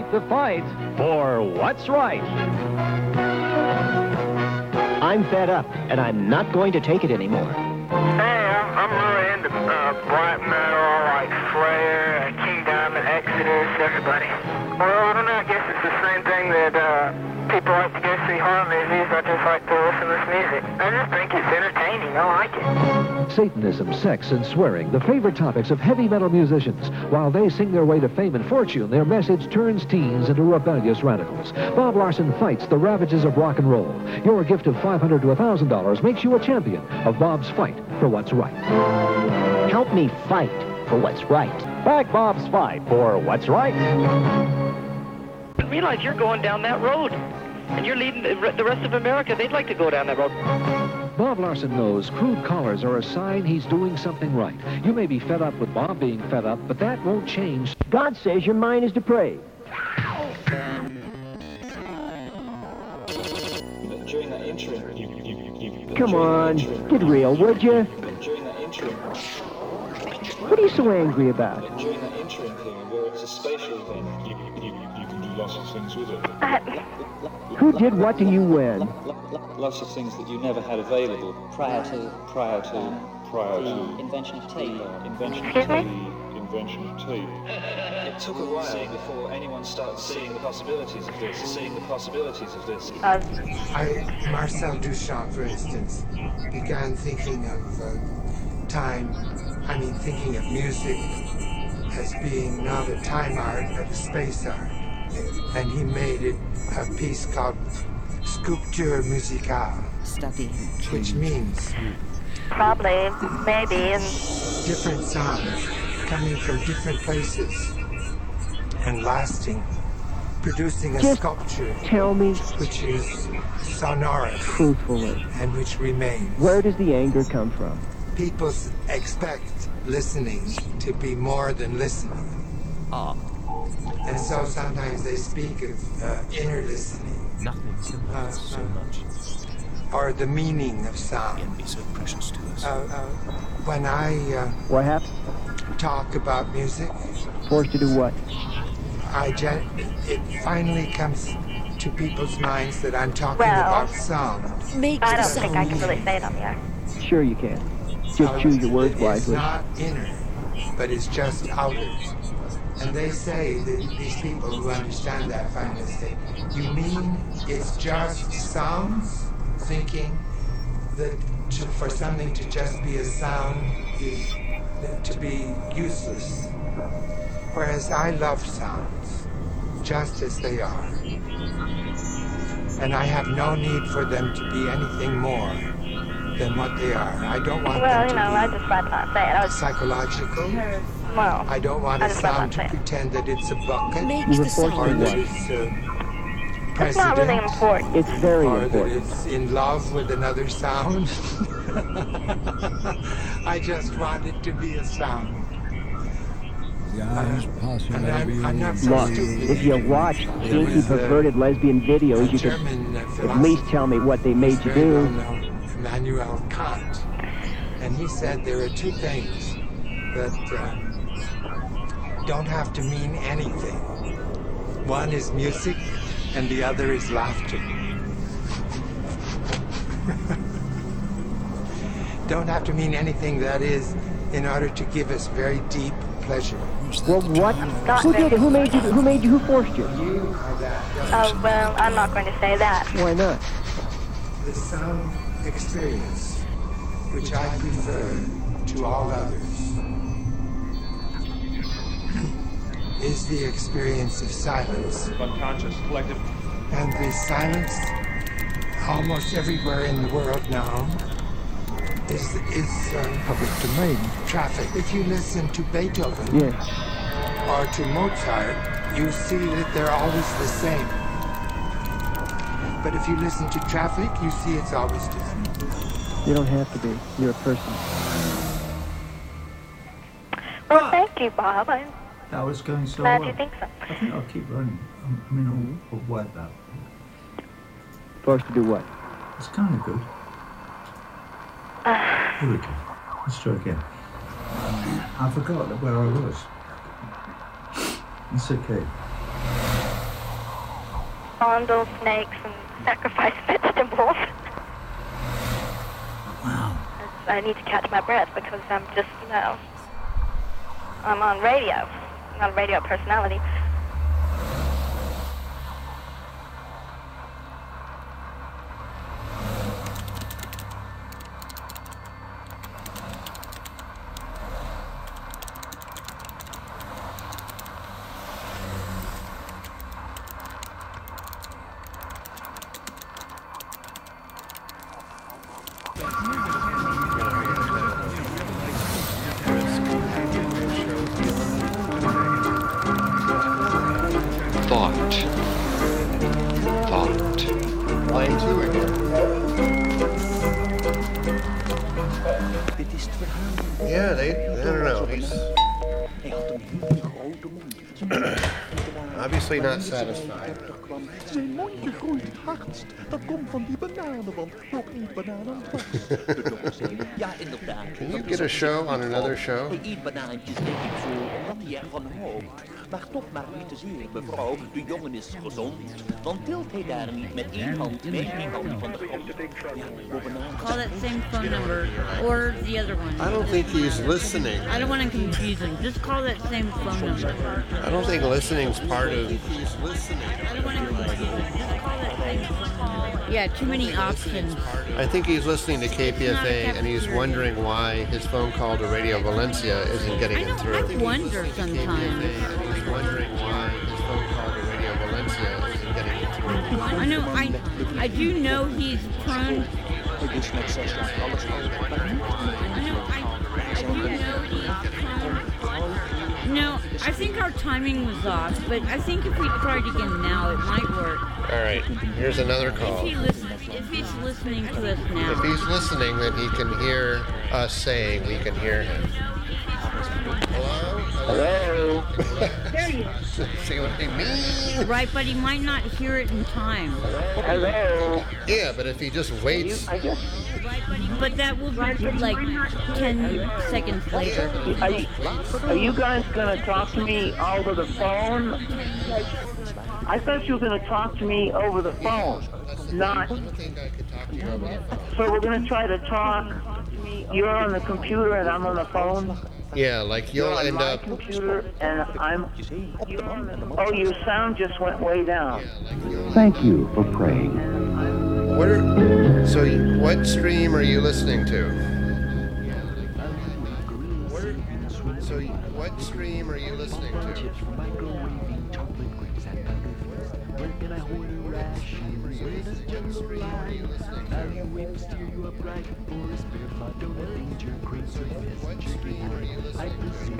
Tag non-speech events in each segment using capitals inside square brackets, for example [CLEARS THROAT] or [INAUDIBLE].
fight the fight for what's right. I'm fed up, and I'm not going to take it anymore. Hey, I'm, I'm really into uh, black metal, like Slayer, King Diamond, Exodus, everybody. Well, I don't know, I guess it's the same thing that uh, people like to go see horror movies. I just like to listen to this music. I just think it's entertaining. I like it. Satanism, sex, and swearing, the favorite topics of heavy metal musicians. While they sing their way to fame and fortune, their message turns teens into rebellious radicals. Bob Larson fights the ravages of rock and roll. Your gift of 500 to $1,000 makes you a champion of Bob's fight for what's right. Help me fight for what's right. Back Bob's fight for what's right. Realize you're going down that road. And you're leading the the rest of America. They'd like to go down that road. Bob Larson knows crude collars are a sign he's doing something right. You may be fed up with Bob being fed up, but that won't change. God says your mind is depraved. Come on, get real, would you? During that interim, What are you so angry about? during that interim period where it's a spatial event, you, you, you, you can do lots of things with it. Uh, Who did what to you when? Lots of things that you never had available prior to prior to prior to invention of tape. invention of Excuse me? invention of tape. It took a while before anyone started seeing the possibilities of this, seeing the possibilities of this. Uh, I, Marcel Duchamp, for instance, began thinking of uh, time, I mean, thinking of music as being not a time art, but a space art. And he made it a piece called Sculpture Musicale, Studying. which means probably, maybe, different sounds coming from different places and lasting, producing a Just sculpture Tell me which is sonorous truthfully, and which remains. where does the anger come from? people expect listening to be more than listening. Ah. And so sometimes they speak of uh, inner listening. Nothing uh, so much. Or the meaning of sound. Can be so precious to us. Uh, uh, when I uh, What happened? talk about music, Forced to do what? I gen- it finally comes to people's minds that I'm talking Well- about sound. I don't think I can really say it on the air. Sure you can. Just choose your words It's wisely. not inner, but it's just outer. And they say that these people who understand that finally say, "You mean it's just sounds?" Thinking that to, for something to just be a sound is to be useless. Whereas I love sounds, just as they are. And I have no need for them to be anything more than what they are. I don't want Well, them you know, be I just rather not say it. I was, psychological. Well, I don't want I a just rather sound to pretend that it's a bucket You were forced or that it's a it's not really important. It's very or that important. it's in love with another sound. [LAUGHS] I just want it to be a sound. And I'm, I'm not so Look, if you watch kinky, was, uh, perverted lesbian videos, you could German uh, at least tell me what they made you very well do. known, Immanuel Kant. And he said there are two things that uh, don't have to mean anything. One is music, and the other is laughter. [LAUGHS] don't have to mean anything, that is, in order to give us very deep pleasure. Well, what? Not Who did very it? Who made you? Who made you? Who forced you? You are that. Oh, well, I'm not going to say that. Why not? the sound experience, which I prefer to all others, is the experience of silence. unconscious, collective. And the silence, almost everywhere in the world now, is is uh, public domain traffic. If you listen to Beethoven Yes. or to Mozart, you see that they're always the same. But if you listen to traffic, you see it's always different. You don't have to be. You're a person. Well, thank you, Bob. I'm That was going so glad well. you think so. I think I'll keep running. Um, I mean, I'll, I'll wipe that. Forced to do what? It's kind of good. Here we go. Let's try again. I forgot where I was. It's okay. fondle snakes and sacrifice [LAUGHS] vegetables. Wow. I need to catch my breath because I'm just, you know, I'm on radio. A radio personality. Obviously not satisfied. Zijn mondje groeit hardst. Dat komt van die bananen, want Rob eet bananen dwars. De dokter zei, ja inderdaad. Can you get a show on another show? Hij eet banaantjes denk ik zo, omdat hij ervan houdt. Maar toch maar niet te zeer, mevrouw. De jongen is gezond. Want tilt hij daar niet met één hand mee die hand van de grond. Call that same phone number or the other one. I don't think he's listening. I don't want to confuse him. Just call that same phone number. I don't think listening's part of. I don't want to confuse him. Just call that same phone. Yeah, too many options. I think he's listening to KPFA and he's wondering why his phone call to Radio Valencia isn't getting I him know. through. I wonder sometimes. He's wondering why his phone call to Radio Valencia isn't getting him through. I know. I I do know he's prone. Dus met zes jaar alles I know. I, I do know he's prone. No, I think our timing was off, but I think if we tried again now, it might work. All right, here's another If call. he listens, if he's listening to us now. If he's listening, then he can hear us saying we can hear him. Hello? Hello? There See what I mean? Right, but he might not hear it in time. Hello? Yeah, but if he just waits. But that will be like 10 seconds later. Are you, are you guys going to talk to me over the phone? I thought you were going to talk to me over the phone, not. So we're going to try to talk. You're on the computer and I'm on the phone. Yeah, like You're you'll on end my up. computer and I'm. You're on the, oh, your sound just went way down. Thank you for praying. What are, so, you- what stream are you listening to? What are- so, you- what stream are you listening to?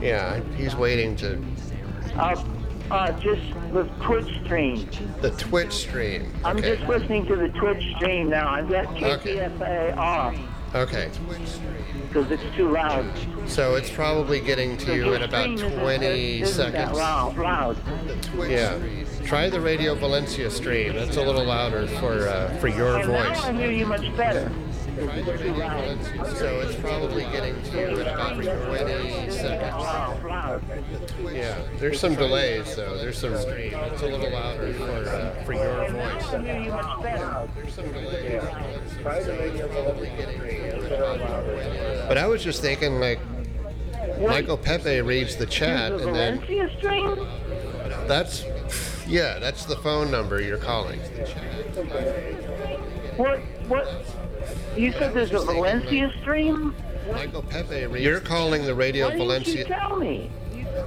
Yeah, he's waiting to. Uh, uh, just the Twitch stream. The Twitch stream. I'm just listening to the Twitch stream now. I've got Okay. KPFA off Okay. because it's too loud. So it's probably getting to you in about 20 isn't that seconds. loud. loud. Yeah. Try the Radio Valencia stream. That's a little louder for uh, for your And now voice. I hear you much better. So it's probably getting to about 20 seconds. Yeah. There's some delays though. There's some. It's a little louder for uh, for your voice. I hear you much better. There's some delays. So it's probably getting to about 20. But I was just thinking like. Michael Pepe reads the chat, and then that's, yeah, that's the phone number you're calling. What? What? You said there's a Valencia stream? Michael Pepe reads. You're calling the Radio Why didn't Valencia. you tell me?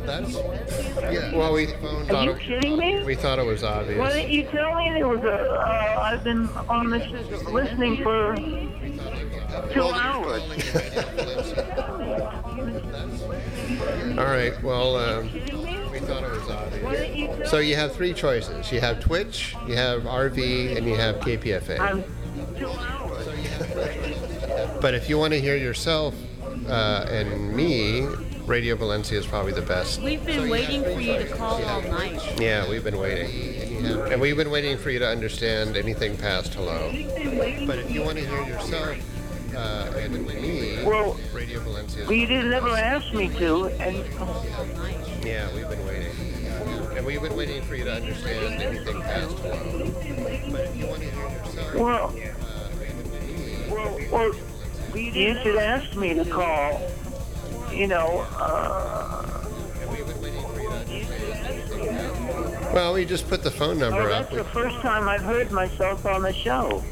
That's yeah. Well, we Are you kidding me? we thought it was obvious. Why didn't you tell me there was a? Uh, I've been on this listening for two hours. All right. Well, um, we thought it was obvious. So you have three choices. You have Twitch, you have RV, and you have KPFA. But if you want to hear yourself uh, and me, Radio Valencia is probably the best. We've been waiting for you to call all night. Yeah, we've been waiting. And we've been waiting for you to understand anything past hello. But if you want to hear yourself uh, and me, Well, Radio Valencia. But you didn't ever ask me to, and Yeah, we've been waiting. And we've been waiting for you to understand anything past 12. But if you want to hear yourself, well, well, well, you should ask me to call. You know, uh, well, we just put the phone number oh, up. that's the first time I've heard myself on the show.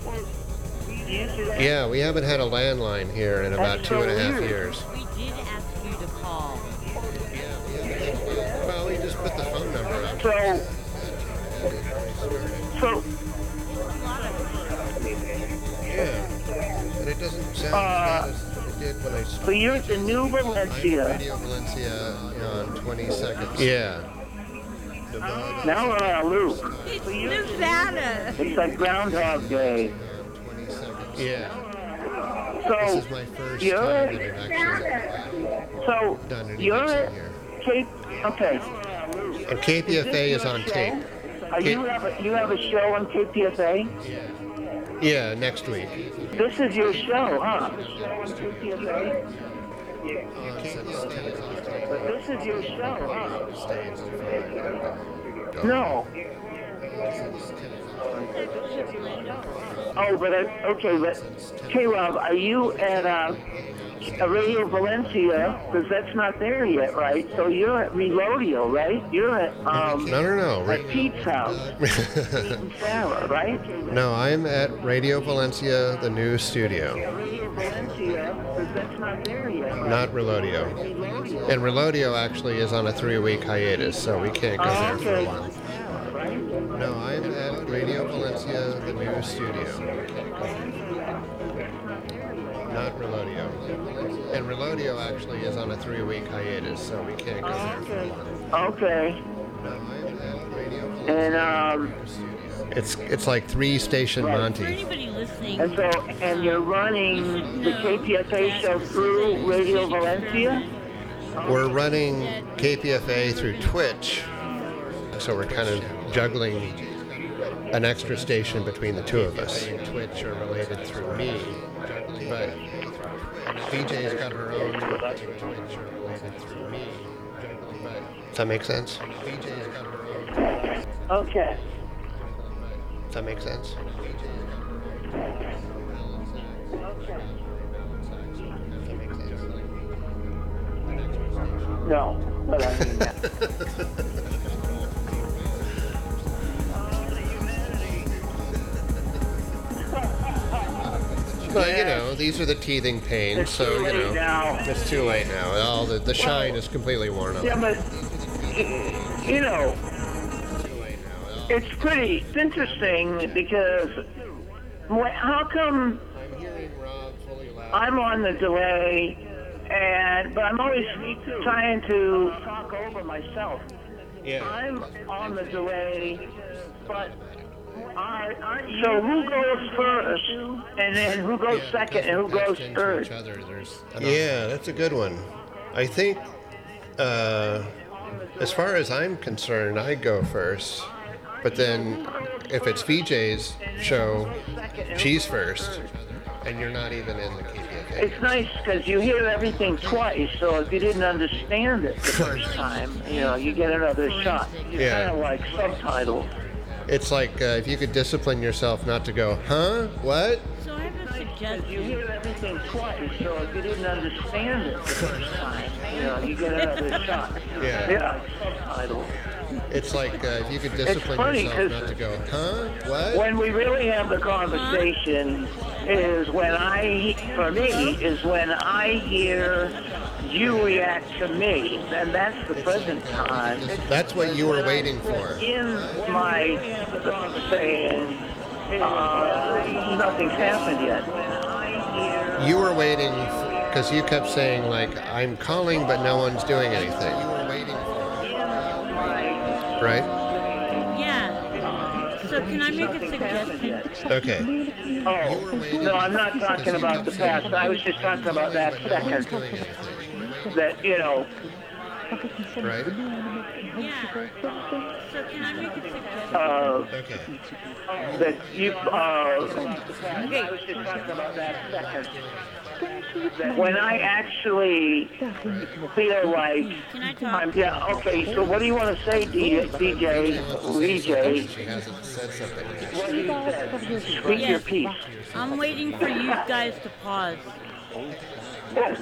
You should ask- Yeah, we haven't had a landline here in about That's two so and a half weird. years. So, so, Yeah. And it doesn't sound Uh, as bad as it did when I spoke. so you're at the New Valencia. Radio Valencia on 20 seconds. Yeah. Now we're on a loop. It's Nevada. It's like Groundhog Day. Yeah. So This is my first you're time that I've actually so done anything you're at here. Cape. Okay. And KPFA is on tape. Are you have a, you have a show on KPFA? Yeah, Yeah, next week. This is your show, huh? This is your show, huh? No. Oh, but I, okay, but K Rob, are you at uh, Radio Valencia? Because that's not there yet, right? So you're at Relodio, right? You're at um, No, no, no. at Pete's house, Pete [LAUGHS] Sarah, right? no, I'm at Radio Valencia, the new studio, Radio Valencia, because that's not there yet. Right? not Relodio. And Relodio actually is on a three-week hiatus, so we can't go Oh, there for a while. No, I'm at Radio Valencia, the new studio, not Relodio. And Relodio actually is on a three-week hiatus, so we can't go there for a while. Okay. No, I'm at Radio And um, It's it's like three station For Monty. anybody listening, and so and you're running the KPFA show through Radio Valencia. We're running KPFA through Twitch, so we're kind of juggling an extra station between the two of us. Twitch are related through me, but BJ's got her own Twitch are related through me. Does that make sense? BJ's got her own. Okay. Does that make sense? No, but I mean that. [LAUGHS] But you know, these are the teething pains, It's so you know, now. it's too late now. All the the shine is completely worn off. Yeah, but you know, it's pretty it's interesting because how come I'm on the delay and but I'm always trying to talk over myself. Yeah. I'm on the delay, but so who goes first, and then who goes second, and who goes third? Yeah, that's a good one. I think, uh, as far as I'm concerned, I go first. But then, if it's VJ's show, she's first, and you're not even in the KPFA. It's nice because you hear everything twice, so if you didn't understand it the [LAUGHS] first time, you know, you get another shot. It's Yeah. kind of like subtitles. It's like uh, if you could discipline yourself not to go, huh? What? so I have a You suggestion. hear everything twice, so if you didn't understand it the first time, you know, you get another shot. Yeah. Yeah, subtitles. It's like uh, if you could discipline funny yourself not to go, huh? What? When we really have the conversation is when I, for me, is when I hear you react to me, and that's the present time. That's what you were waiting for. In my saying, uh, nothing's happened yet. You were waiting because you kept saying like, I'm calling, but no one's doing anything. You right? Yeah. So can I make a suggestion? Okay. Oh, no, I'm not talking about the past. I was just talking about that second. That, you know, right? So can I make a suggestion? Uh, Okay. that you, uh, I was just talking about that second. That when I actually feel like Can I talk? I'm, yeah, okay, so what do you want to say, D- DJ, VJ? She hasn't said something. What do you say? Speak your piece. I'm waiting for you guys to pause. Yeah,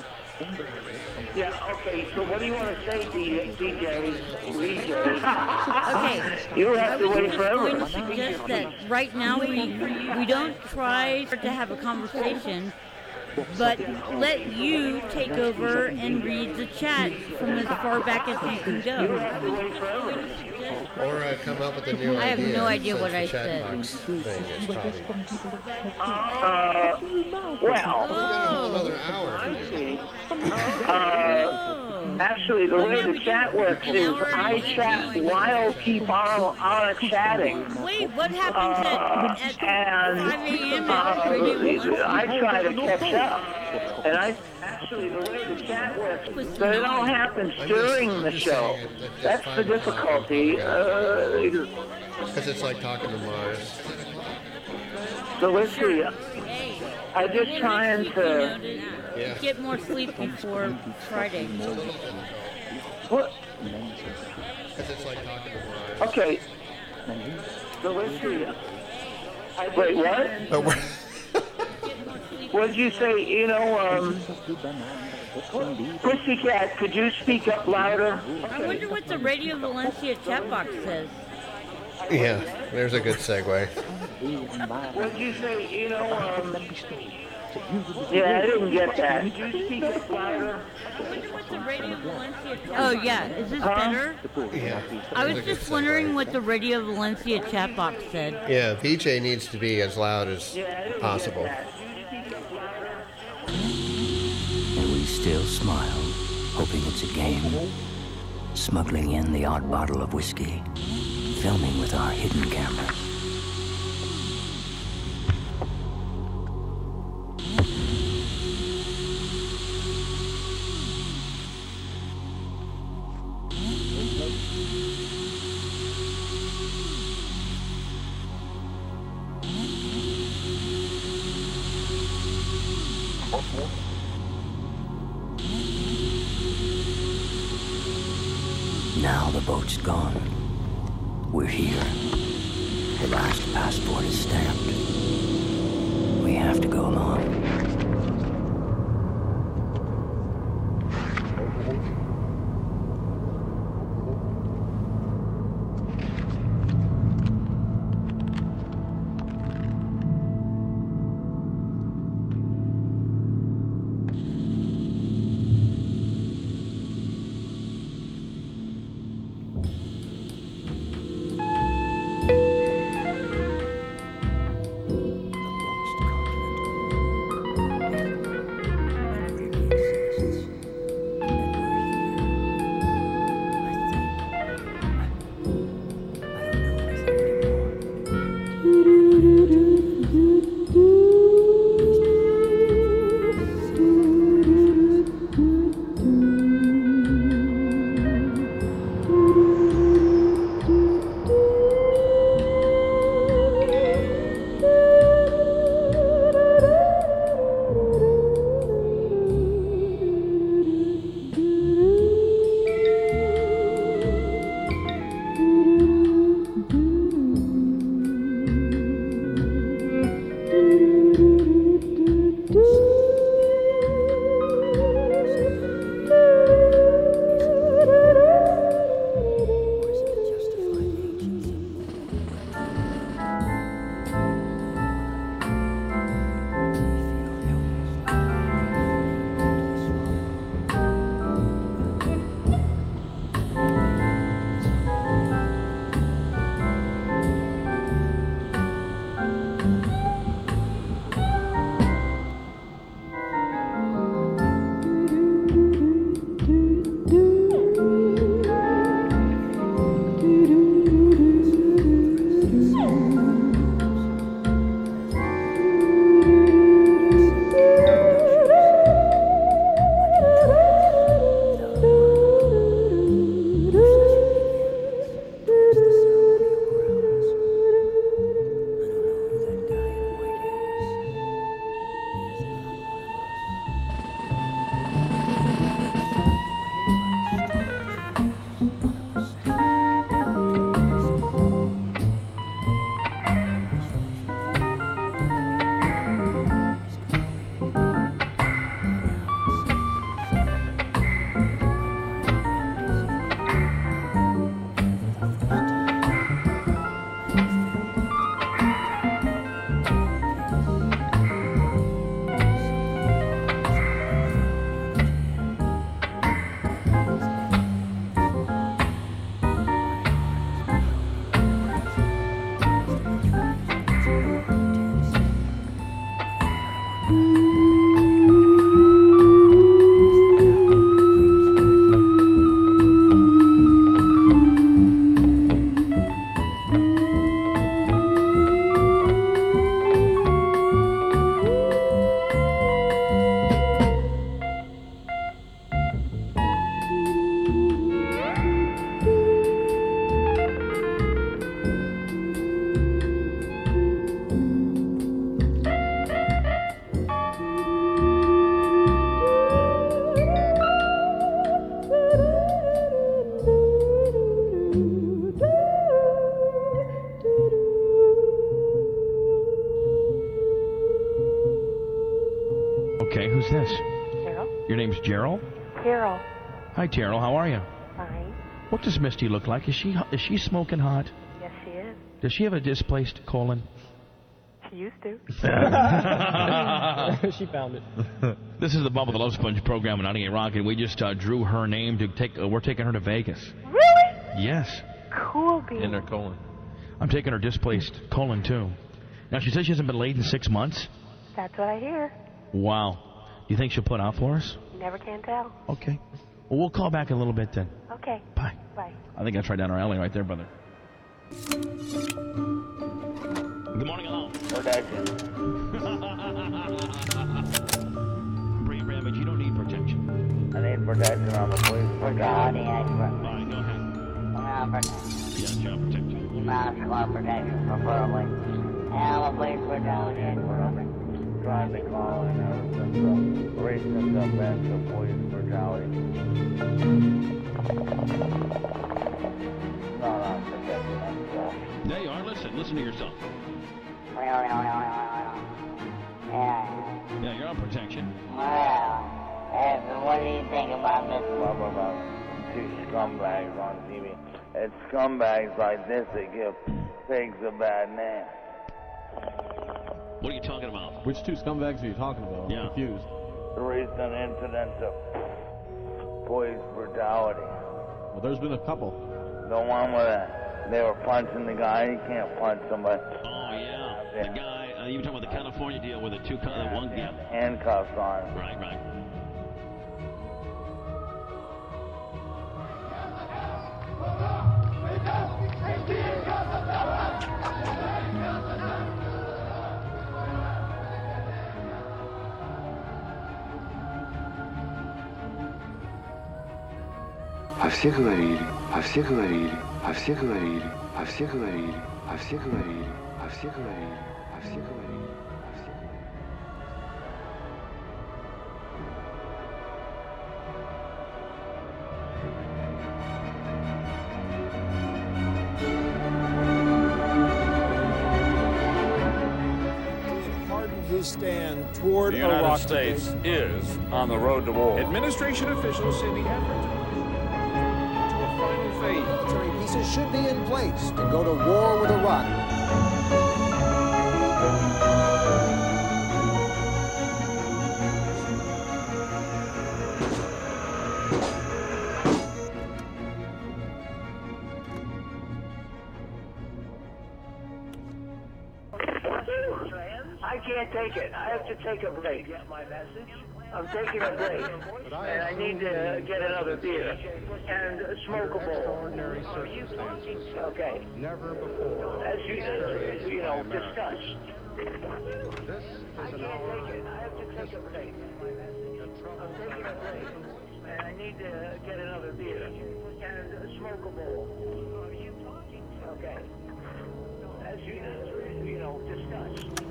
okay, so what do you want to say, DJ, VJ? [LAUGHS] Okay. You I have to wait forever. to suggest that right now we we don't try to have a conversation, but let you take over and read the chat from as far back as you can go. Or uh, come up with a new I have no idea what I said. box thing is probably Uh, well, another hour. uh, actually, the way the chat works is I chat while people are, are chatting. Wait, what happens at, at 5 and a.m. at uh, I try to catch up. And I actually the way the chat works, but it all happens during the show. That's the difficulty. Uh, Because it's like talking to Mars. so let's see. I'm just trying to. Yeah. Get more sleep before Friday. What? Because it's like talking to Mars. Okay. So let's see. Wait, what? But we're What did you say? You know, um, Pussycat, could you speak up louder? I wonder what the Radio Valencia chat box says. Yeah, there's a good segue. What did you say? You know, um, yeah, I didn't get that. Could you speak up louder? The Radio Valencia chat Oh yeah, is this better? Yeah. I was there's a good just wondering what the Radio Valencia chat box said. Yeah, VJ needs to be as loud as possible. And we still smile, hoping it's a game. Smuggling in the odd bottle of whiskey, filming with our hidden cameras. Okay, this? Carol? Your name's Gerald? Carol. Hi, Gerald. How are you? Fine. What does Misty look like? Is she is she smoking hot? Yes, she is. Does she have a displaced colon? She used to. [LAUGHS] [LAUGHS] she found it. [LAUGHS] This is the Bubba the Love Sponge program on 98 Rock, and we just uh, drew her name to take. Uh, we're taking her to Vegas. Really? Yes. Cool beans. In her colon. I'm taking her displaced colon too. Now she says she hasn't been laid in six months. That's what I hear. Wow. You think she'll put out for us? Never can tell. Okay. Well, we'll call back in a little bit then. Okay. Bye. Bye. I think that's right down our alley right there, brother. Good morning, alone. Brave [LAUGHS] Ramage, you don't need protection. I need protection on the police brutality. All right, go ahead. Yeah, child protection. Maximum protection, preferably. And the police brutality expert. Trying to call in evidence of recent events of police brutality. Not on protection, that's all. There you are. Listen. Listen to yourself. Yeah. Yeah, you're on protection. Well, hey, what do you think about this? Blah, blah, blah. Two scumbags on TV. It's scumbags like this that give pigs a bad name. What are you talking about? Which two scumbags are you talking about? I'm Yeah. confused. The recent incident of police brutality. Well, there's been a couple. The one where they were punching the guy. You can't punch somebody. Oh yeah, the guy. Uh, you were talking about the California deal with the two, co- uh, one. Yeah. Handcuffs on. Right, right. А все говорили, а все говорили, а все говорили, а все говорили, а все говорили, а все говорили, а все говорили. hardened his stand toward The United Iraq States is on the road to war. Administration officials say the effort pieces should be in place to go to war with Iraq. I can't take it. I have to take a break. Get my message? I'm taking a break, and I need to get another beer and smoke a bowl. Okay. Never before. As you, uh, you know, discussed. I can't take it. I have to take a break. I'm taking a break, and I need to get another beer and smoke a bowl. Okay. As you, you know, discussed.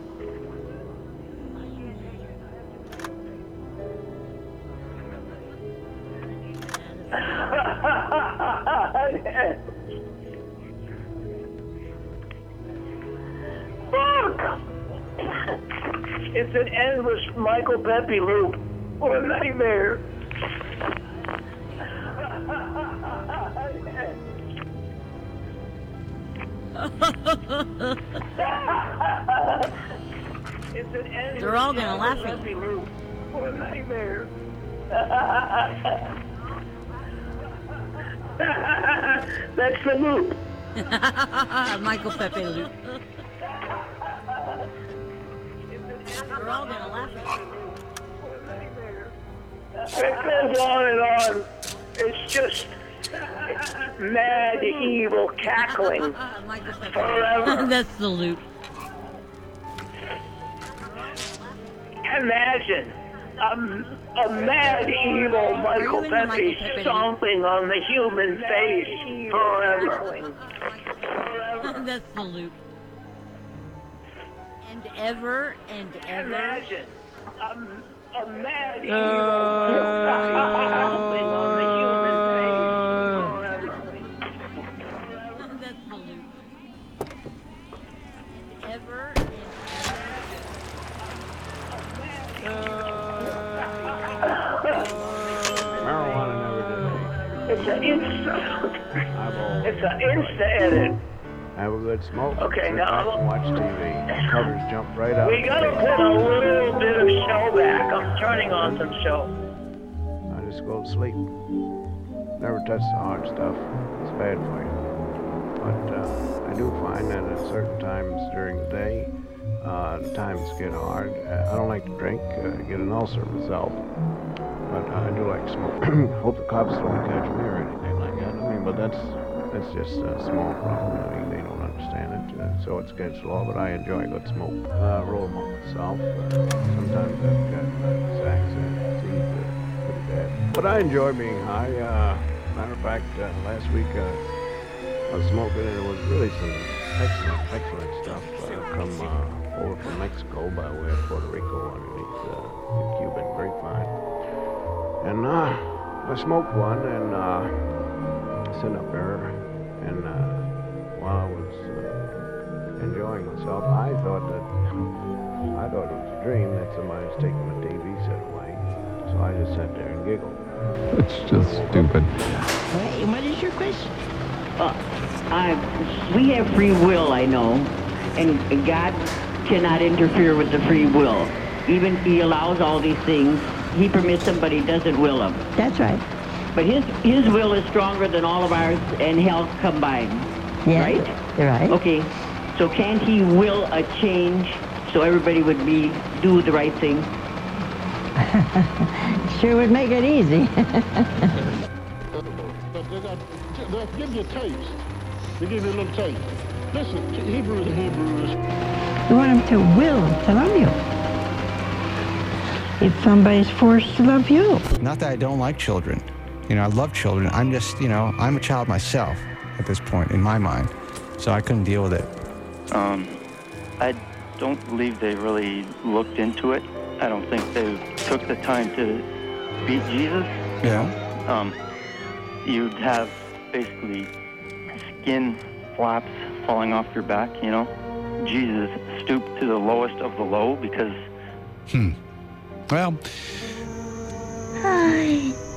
Fuck! It's an endless Michael Pepe loop. What a nightmare. it's an endless They're all gonna laugh at. What a nightmare. [LAUGHS] That's the loop. [LAUGHS] Michael Pepe loop. They're all gonna laugh at It goes on and on. It's just mad, evil cackling [LAUGHS] forever. That's the loop. Imagine a, a mad, evil Michael Pepe stomping on the human face forever. [LAUGHS] That's the loop. And ever and ever. Imagine a, a mad, evil uh, Michael It's an insta edit. Have a good smoke. Okay, sit now- and watch TV. Covers jump right out. We gotta put a little bit of show back. I'm turning on some show. I just go to sleep. Never touch the hard stuff. It's bad for you. But uh, I do find that at certain times during the day, uh, times get hard. Uh, I don't like to drink, uh, get an ulcer myself. But I do like smoke. [CLEARS THROAT] Hope the cops don't catch me or anything like that. I mean, but that's that's just a small problem. I mean, they don't understand it, uh, so it's against law. But I enjoy good smoke. Uh, roll them up myself. Uh, sometimes I've got uh, sacks that are pretty bad. But I enjoy being high. Uh, matter of fact, uh, last week uh, I was smoking and it was really some excellent, excellent stuff uh, come uh, over from Mexico by way of Puerto Rico underneath uh, the Cuban grapevine. And uh, I smoked one and uh, sitting up there, and uh, while I was uh, enjoying myself, I thought that I thought it was a dream that somebody was taking my TV set away. So I just sat there and giggled. It's just stupid. Wait, what is your question? Uh, I, we have free will, I know, and God cannot interfere with the free will. Even He allows all these things. He permits them, but He doesn't will them. That's right. But His His will is stronger than all of ours and hell combined. Yeah, Right? You're right. Okay. So can't He will a change so everybody would be do the right thing? Sure would make it easy. But they got, they'll give you tapes. They give you a little taste. Listen, Hebrews and Hebrews. you want them to will to love you. If somebody's forced to love you. Not that I don't like children. You know, I love children. I'm just, you know, I'm a child myself at this point in my mind. So I couldn't deal with it. Um, I don't believe they really looked into it. I don't think they took the time to beat Jesus. Yeah. Um, you'd have basically skin flaps falling off your back, you know? Jesus stooped to the lowest of the low because Hmm. Well, Hi.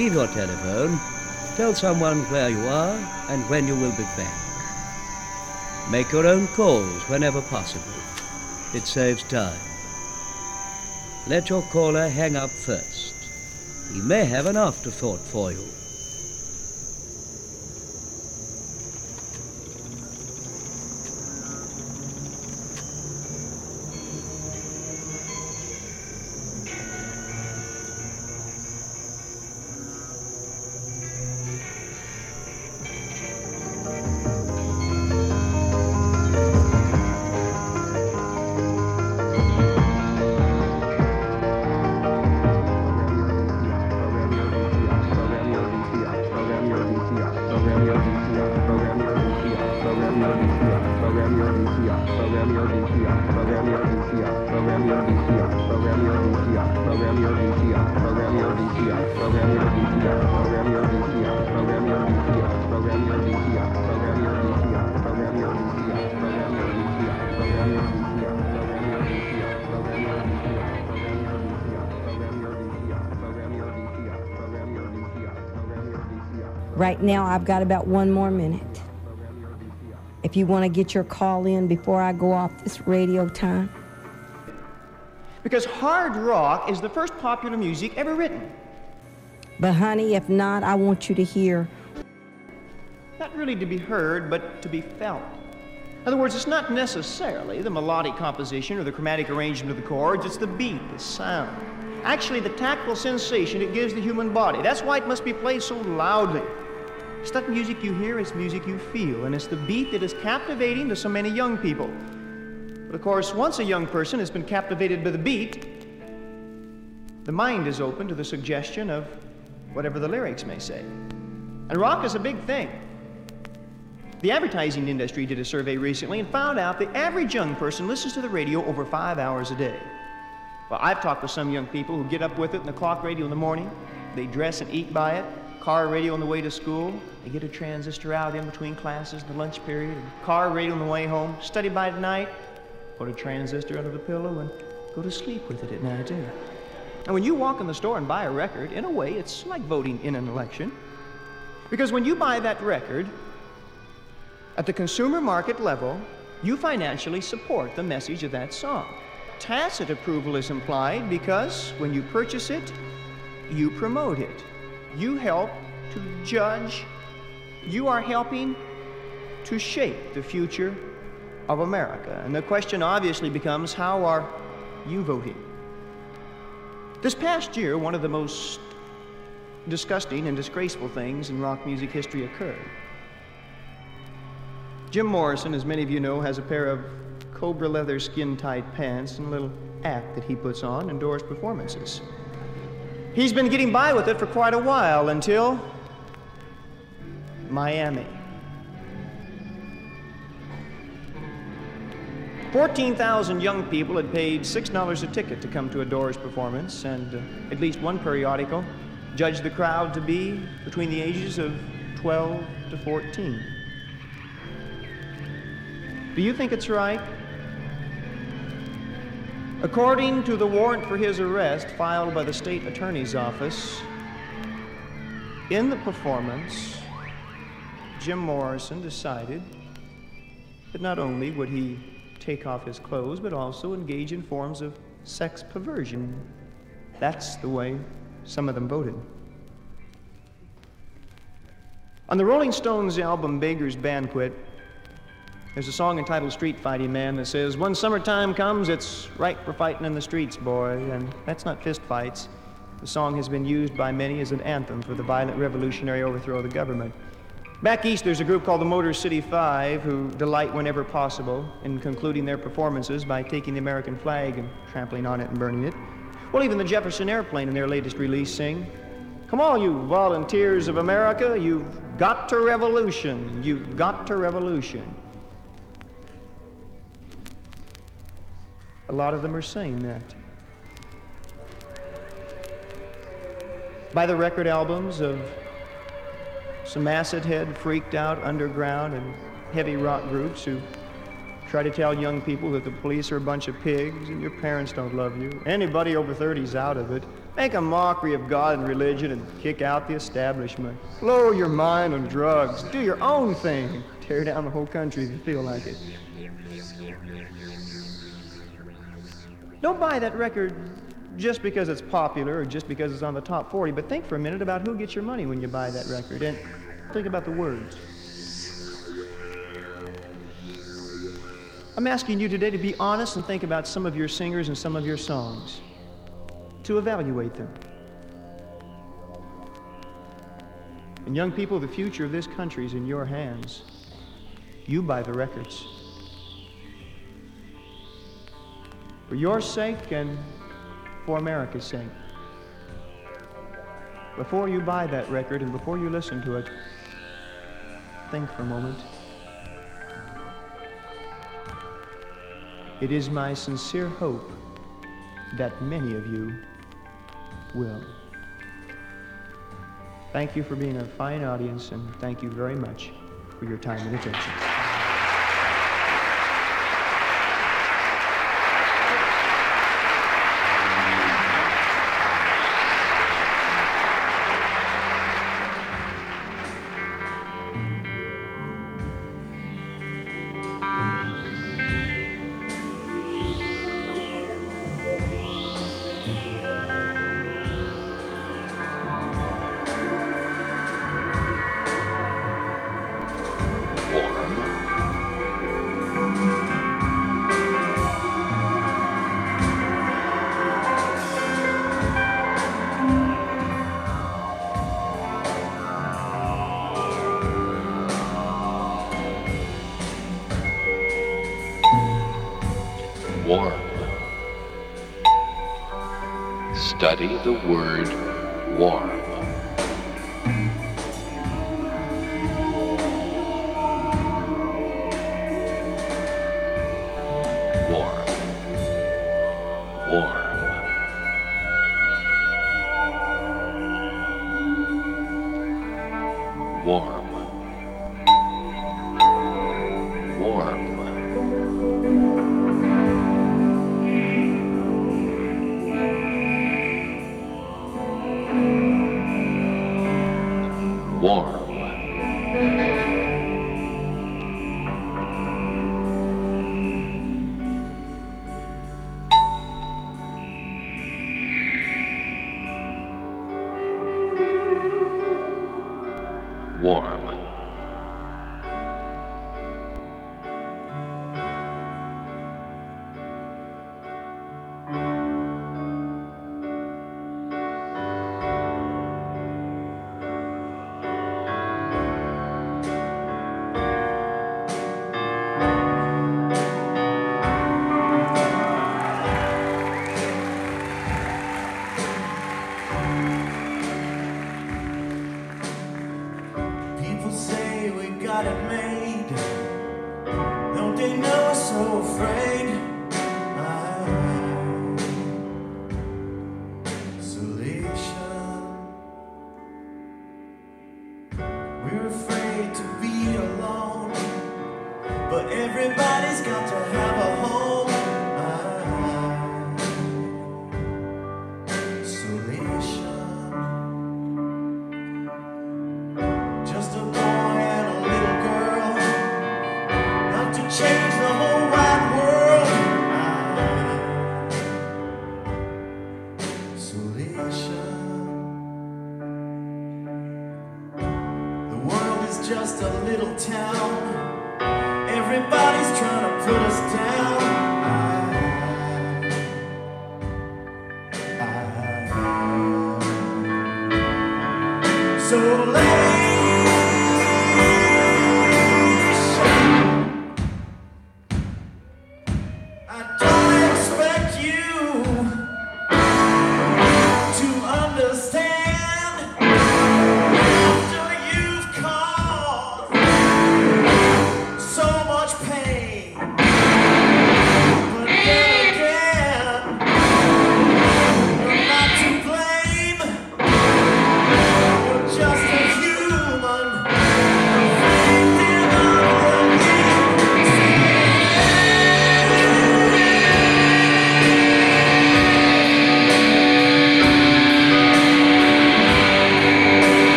Leave your telephone, tell someone where you are and when you will be back. Make your own calls whenever possible. It saves time. Let your caller hang up first. He may have an afterthought for you. I've got about one more minute. If you want to get your call in before I go off this radio time, Because hard rock is the first popular music ever written. but honey, if not, I want you to hear Not really to be heard, but to be felt. In other words, it's not necessarily the melodic composition or the chromatic arrangement of the chords, it's the beat, the sound. Actually, the tactile sensation it gives the human body. That's why it must be played so loudly. It's not music you hear, it's music you feel, and it's the beat that is captivating to so many young people. But of course, once a young person has been captivated by the beat, the mind is open to the suggestion of whatever the lyrics may say. And rock is a big thing. The advertising industry did a survey recently and found out the average young person listens to the radio over five hours a day. Well, I've talked with some young people who get up with it in the clock radio in the morning. They dress and eat by it. Car radio on the way to school. They get a transistor out in between classes, the lunch period. And car radio on the way home. Study by night. Put a transistor under the pillow and go to sleep with it at night, too. And when you walk in the store and buy a record, in a way, it's like voting in an election. Because when you buy that record, at the consumer market level, you financially support the message of that song. Tacit approval is implied because when you purchase it, you promote it. You help to judge. You are helping to shape the future of America. And the question obviously becomes how are you voting? This past year, one of the most disgusting and disgraceful things in rock music history occurred. Jim Morrison, as many of you know, has a pair of cobra leather skin tight pants and a little act that he puts on Doors performances. He's been getting by with it for quite a while until Miami. 14,000 young people had paid $6 a ticket to come to a Doors performance, and uh, at least one periodical judged the crowd to be between the ages of 12 to 14. Do you think it's right? According to the warrant for his arrest filed by the state attorney's office, in the performance, Jim Morrison decided that not only would he take off his clothes, but also engage in forms of sex perversion. That's the way some of them voted. On the Rolling Stones album Beggar's Banquet, there's a song entitled Street Fighting Man that says, When summertime comes, it's right for fighting in the streets, boy. And that's not fist fights. The song has been used by many as an anthem for the violent revolutionary overthrow of the government. Back east, there's a group called the Motor City Five who delight whenever possible in concluding their performances by taking the American flag and trampling on it and burning it. Well, even the Jefferson Airplane in their latest release sing, Come on, you volunteers of America, you've got to revolution, you've got to revolution. A lot of them are saying that. By the record albums of some acid head, freaked out underground and heavy rock groups who try to tell young people that the police are a bunch of pigs and your parents don't love you. Anybody over 30 is out of it. Make a mockery of God and religion and kick out the establishment. Blow your mind on drugs. Do your own thing. Tear down the whole country if you feel like it. Don't buy that record just because it's popular or just because it's on the top 40, but think for a minute about who gets your money when you buy that record. And Think about the words. I'm asking you today to be honest and think about some of your singers and some of your songs, to evaluate them. And young people, the future of this country is in your hands. You buy the records. For your sake and for America's sake. Before you buy that record and before you listen to it, think for a moment. It is my sincere hope that many of you will. Thank you for being a fine audience, and thank you very much for your time and attention. warm. Study the word warm. Warm. Warm.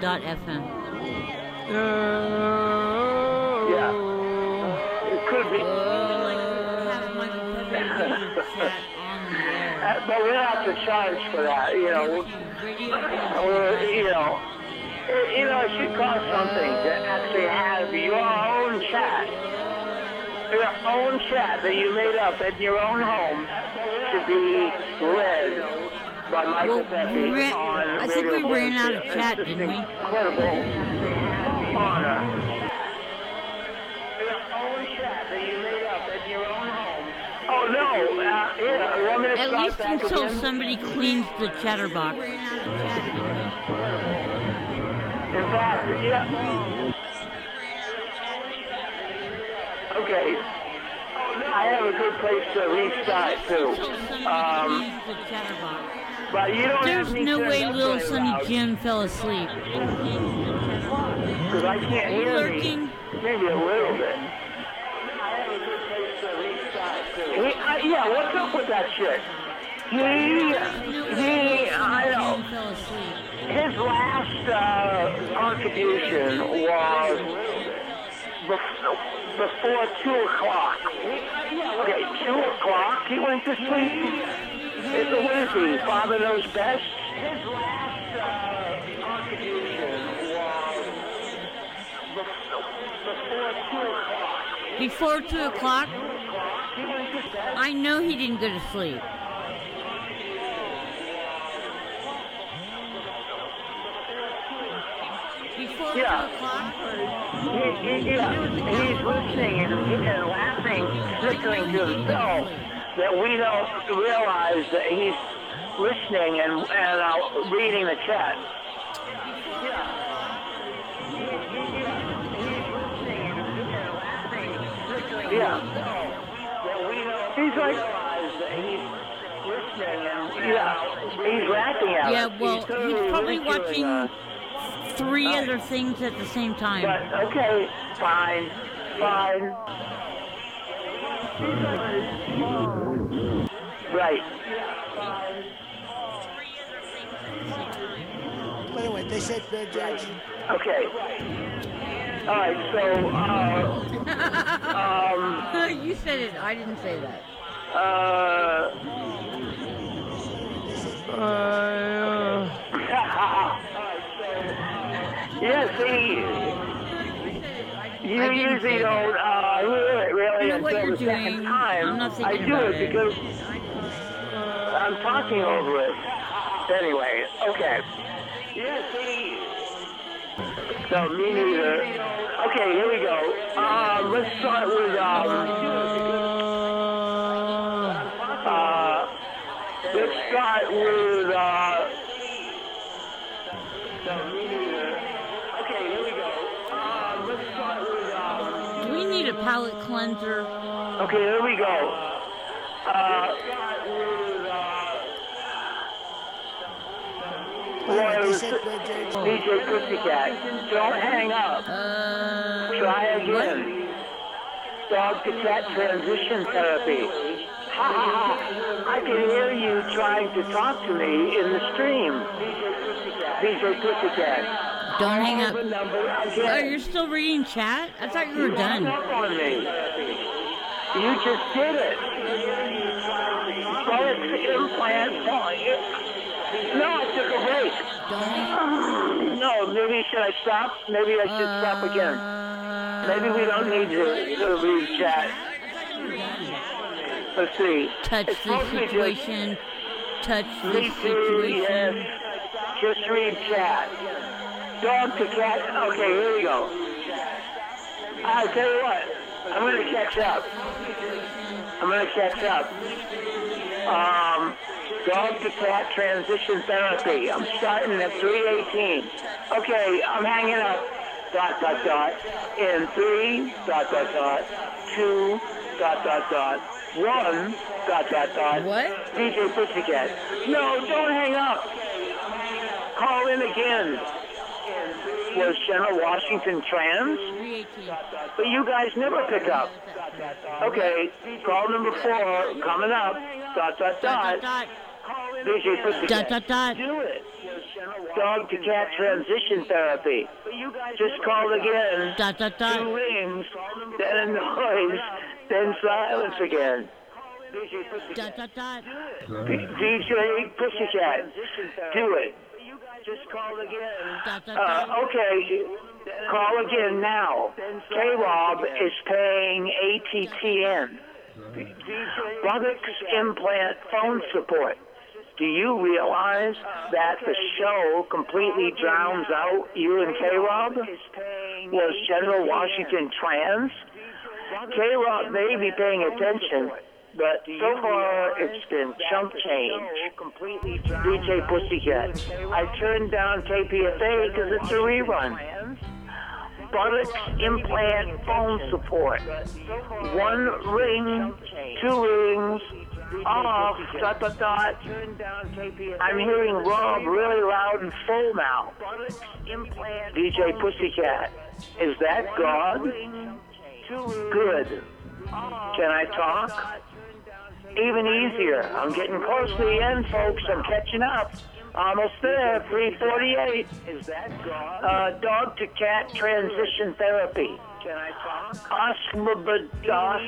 Planet.fm. Uh, yeah. It could be. but we have to charge for that, you know. Or, you know, it, you know, it should cost something to actually have your own chat, your own chat that you made up in your own home, to be read by Michael well, Pepe. I think we ran out of chat, didn't we? Incredible Oh no! Uh, yeah. At least until again. somebody cleans the chatterbox. In fact, yeah. Okay. I have a good place to restart too. Um, but you don't There's no way little Sonny Jim fell asleep. Because I can't hear Lurking. me. Maybe a little bit. He, uh, yeah, what's up with that shit? He, he, I know. His last uh, contribution was before 2 o'clock. Okay, 2 o'clock, he went to sleep. It's a what is he? Father knows best? His last uh, contribution was before 2 o'clock. Before 2 o'clock? I know he didn't go to sleep. Before 2 Yeah. o'clock? He, he, yeah, he's listening and, and laughing, listening to himself, that we don't realize that he's listening and, and uh, reading the chat. Yeah. He's like, yeah, he's laughing at Yeah, us. well, totally he's probably watching us. three other things at the same time. But okay, fine, fine. Right. By the way, they said Bear Judge. Okay. All right. So, uh, um, [LAUGHS] you said it. I didn't say that. uh, uh [LAUGHS] yeah. See, you I didn't usually don't uh, it really You know what until you're second doing. time. I'm not I thinking do about it it. because I'm talking over it. Anyway, okay. Yeah, see. No, me neither. Okay, here we go. Um, let's start with um. Uh, let's start with uh. No, me neither. Okay, here we go. Um, let's start with um. Do we need a palate cleanser? Okay, here we go. Uh, Well, it was DJ Pussycat. Don't hang up. Try again. Dog to cat transition therapy. Ha ha ha. I can hear you trying to talk to me in the stream. DJ Pussycat. Don't hang up. Call the number Oh, you're still reading chat? I thought you were You done. up on me. You just did it. Well, it's implant. No, I took a break. No, maybe should I stop? Maybe I should stop again. Maybe we don't need to, to read chat. Let's see. Touch It's the just- situation. Touch the situation. yes. Just read chat. Dog to cat. Okay, here we go. I'll tell you what. I'm going to catch up. I'm going to catch up. Um, dog to cat transition therapy. I'm starting at 318. Okay, I'm hanging up. Dot, dot, dot. In three, dot, dot, dot. Two, dot, dot, dot. One, dot, dot, dot. What? DJ Pussycat. No, don't hang up. Call in again. Was General Washington trans? But you guys never pick up. Okay, call number four coming up. Dot dot dot. DJ Pussycat. Dot, dot, dot. Do it. Dog to cat transition therapy. Just call again. Dot, dot, dot. Two rings, then a noise, then silence again. Dot, dot, dot. D- DJ Pussycat. Do it. Just call again. Dot, dot, Uh, okay, call again now. K-Rob is paying ATTN. Buttocks implant phone support. Do you realize that the show completely drowns out you and K-Rob? Was General Washington trans? K-Rob may be paying attention, but so far it's been chump change. DJ Pussycat. I turned down KPFA because it's a rerun. Buttocks implant phone support. One ring, two rings, off, dot, dot, dot. I'm hearing Rob really loud and full now. DJ Pussycat. Is that God? Good. Can I talk? Even easier. I'm getting close to the end, folks. I'm catching up. Almost there. 348. Is that God? Uh, dog to cat transition therapy. Can I talk? Osmobados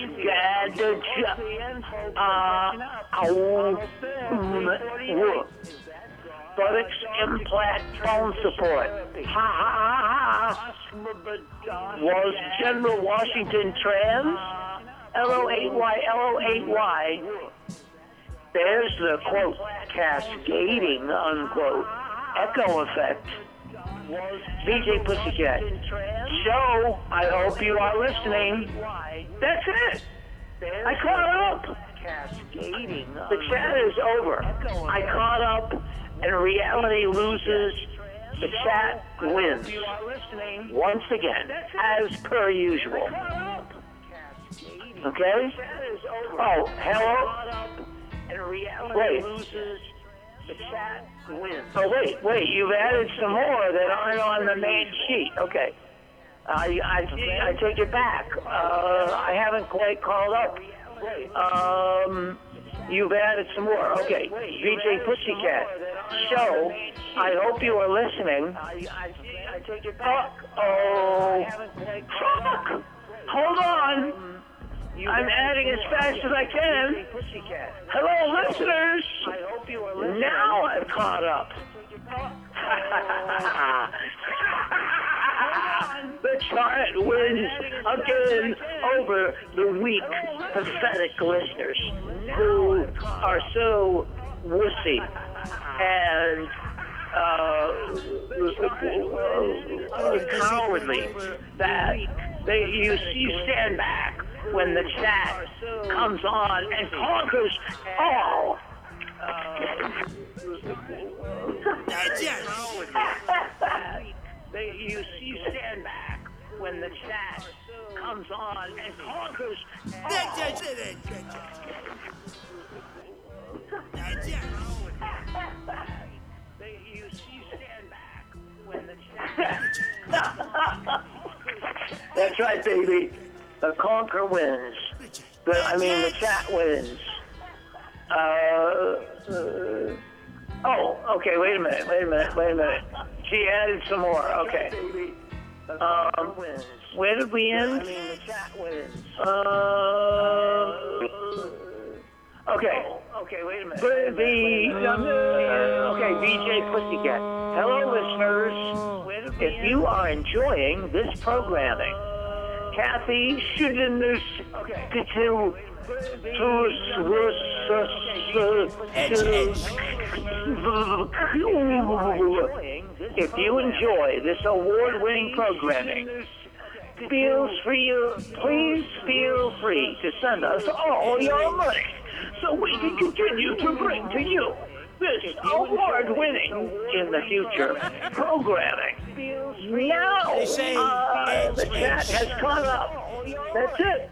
Uh, buttocks implant phone support. Ha ha ha ha. Was General Washington trans? L-O-8-Y, L-O-8-Y. There's the quote, cascading, unquote, echo effect. VJ Pussycat. Show, I hope you are listening. That's it. I caught up. The chat is over. I caught up, and reality loses. The chat wins. Once again, as per usual. Okay? Oh, hello? Wait. The chat wins. Oh, wait, wait. You've added some more that aren't on the main sheet. Okay. I, I, I take it back. Uh, I haven't quite called up. Um, you've added some more. Okay. VJ Pussycat. Show. I hope you are listening. Fuck. Oh. Fuck. Hold on. I'm adding as fast as I can. Hello, listeners. Now I've caught up. the chart wins again over the weak, pathetic listeners who are so wussy and uh, cowardly that they you you stand back when the chat comes on and conquers all. They, you, you stand back when the chat comes on and conquers They, you, you stand back when the chat. [LAUGHS] That's right, baby. The conquer wins. The, I mean, the chat wins. Uh, uh, oh, okay. Wait a minute. Wait a minute. Wait a minute. She added some more. Okay. Um, where did we end? I mean, the chat wins. Uh, okay. Okay, wait a minute. The, the um, okay, VJ Pussycat. Hello, listeners. If you are enjoying this programming, Kathy to if you enjoy this award-winning programming, feel free, please feel free to send us all your money so we can continue to bring to you this award-winning in the future programming. Now, uh, the chat has caught up. That's it.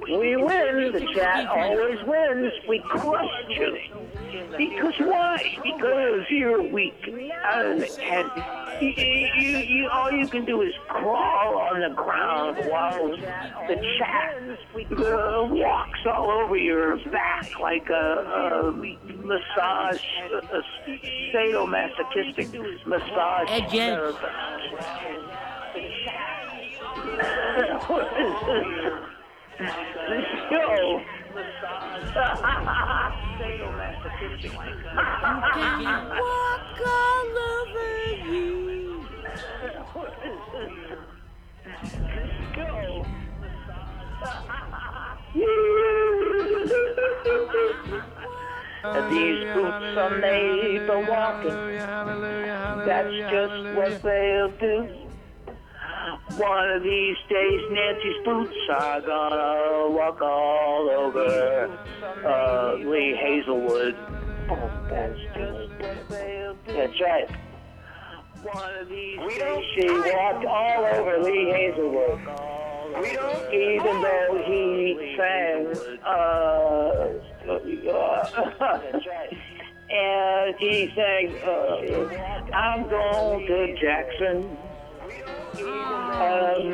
We win. The chat always wins. We crush you. Because why? Because you're weak. And, and you, you, you, all you can do is crawl on the ground while the chat uh, walks all over your back like a, a massage, a, a sadomasochistic massage. Agent. [LAUGHS] Yo! Walk all over you. Let's go. These boots are made for walking. That's just what they'll do. One of these days, Nancy's boots are gonna walk all over uh, Lee Hazlewood. Oh, that's That's right. One of these days, she walked all over Lee Hazlewood. Even though he sang, uh, and he sang, uh, I'm going to Jackson. I'm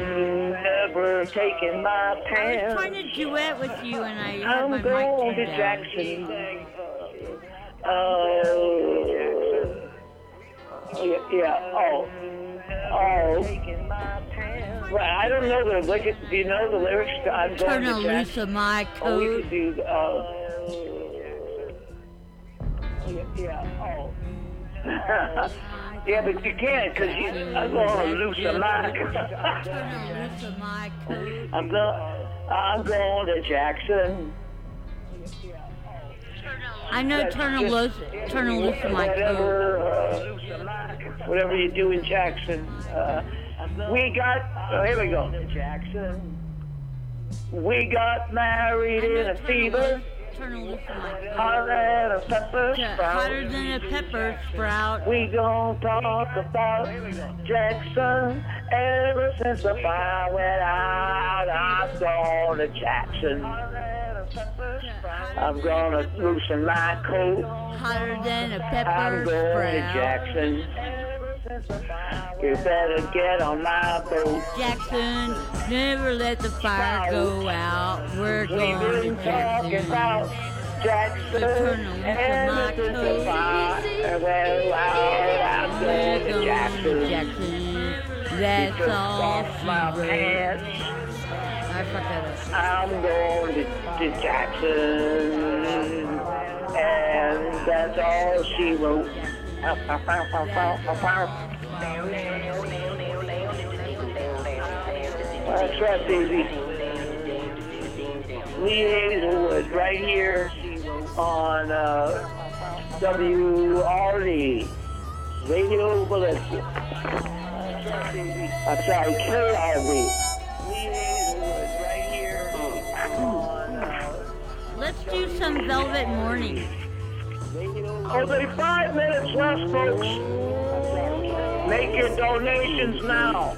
never taking my pants. I was trying to duet with you and I had I'm my mic going to turned down. Jackson. Uh, yeah, yeah, oh, oh. Well, I don't know the lyrics. Do you know the lyrics? to I'm going Turn to Jackson. loose of my Oh, coat. could do. Uh, yeah, yeah, oh. Yeah, but you can't because I'm going to lose a mic. [LAUGHS] I'm going. I'm going to Jackson. I know turn a loose, turn a loose of my whatever, uh, whatever you do in Jackson. Uh, we got. Oh, here we go. Jackson. We got married in a fever. Turn a loose of my coat. Hotter than a pepper sprout. Hotter than a pepper sprout. We gon' talk about Jackson. Ever since the fire went out, I'm going to Jackson. I'm gonna loosen my coat. Hotter than a I'm going to sprout. Jackson. You better get on my boat. Jackson, never let the fire go out. We're going to Jackson. about Jackson. turn a loose my coat. went I'm going to Jackson. Jackson. That's all she wrote. I fucked that up. I'm going to, to Jackson, and that's all she wrote. That's right, baby. Lee Hazlewood, right here on uh, WRD, Radio Valencia. I'm sorry, KRV. Let's do some Velvet Morning. Only five minutes left, folks. Make your donations now.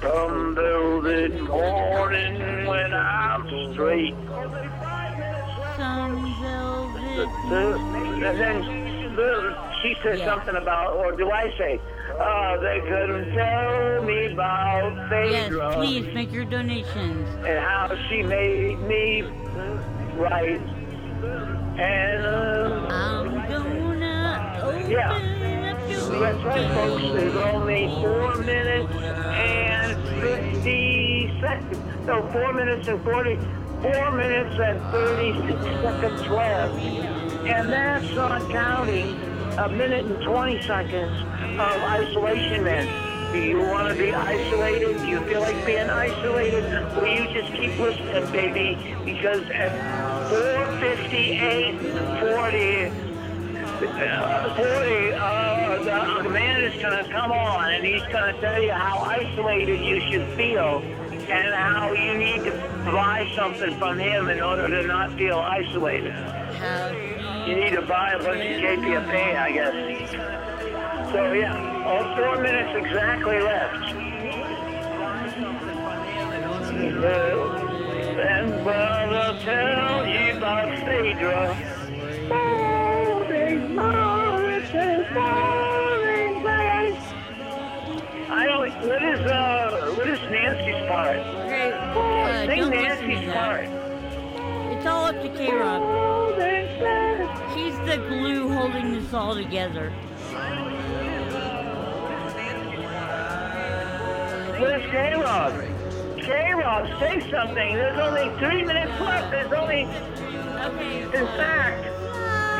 Some velvet morning when I'm straight. Some velvet. And then the- she said something about, or do I say, uh, they couldn't tell me about Phaedra. Yes, please make your donations. and how she made me right. And uh, I'm gonna open Yeah. up your That's right, folks. There's only four minutes and 50 seconds. No, four minutes and 40. Four minutes and 36 seconds left. And that's not counting a minute and 20 seconds of isolation then. Do you want to be isolated? Do you feel like being isolated? Will you just keep listening, baby? Because at 458, 40, uh, 40, uh, the, the man is going to come on and he's going to tell you how isolated you should feel and how you need to buy something from him in order to not feel isolated. You need to buy a bunch of KPFA, I guess. So yeah, all four minutes exactly left. And brother, tell you about Phaedra. Place. I don't. What is uh? What is Nancy's part? Okay, uh, Sing don't listen to Nancy's part. It's all up to K-Rob. He's the glue holding this all together. Where's K-Rob? K-Rob, say something. There's only three minutes left. There's only. In fact,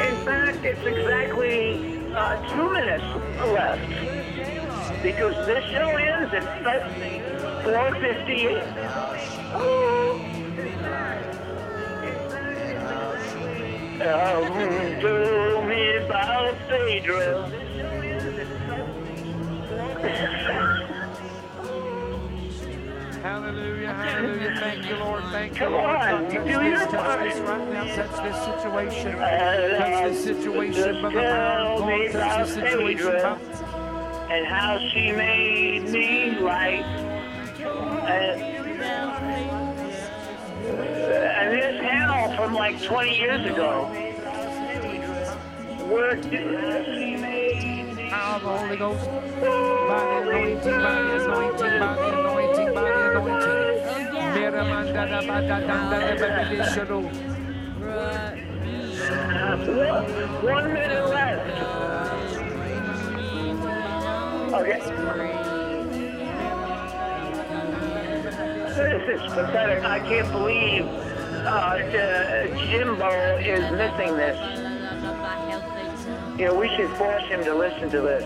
in fact, it's exactly uh, two minutes left because this show ends at 4:58. Um, tell me about Phaedra. Hallelujah, hallelujah. Thank you, Lord. Thank you, Come Lord. on, Touch do this, your touch this right now. Touch this situation. Touch uh, this situation, Brother Brown. God, touch this situation. And how she made me right. And, and this hell from like 20 years ago. Where of the Holy Ghost. By the anointing, by the anointing, by the anointing, by the anointing. One, minute left. Okay. This is pathetic. I can't believe uh, Jimbo is missing this. Know, we should force him to listen to this.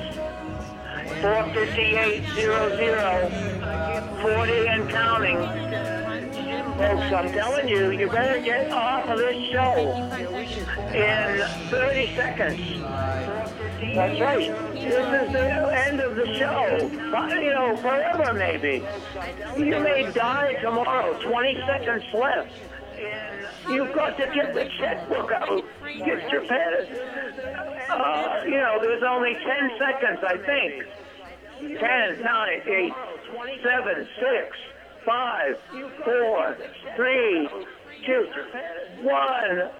45800, 40 and counting. Folks, I'm telling you, you better get off of this show in 30 seconds. That's right. This is the end of the show. You know, forever maybe. You may die tomorrow. 20 seconds left. You've got to get the checkbook out. Get your pen. Uh, you know, there's only 10 seconds, I think. 10, 9, 8, 7, 6, 5, 4, 3, 2, 1.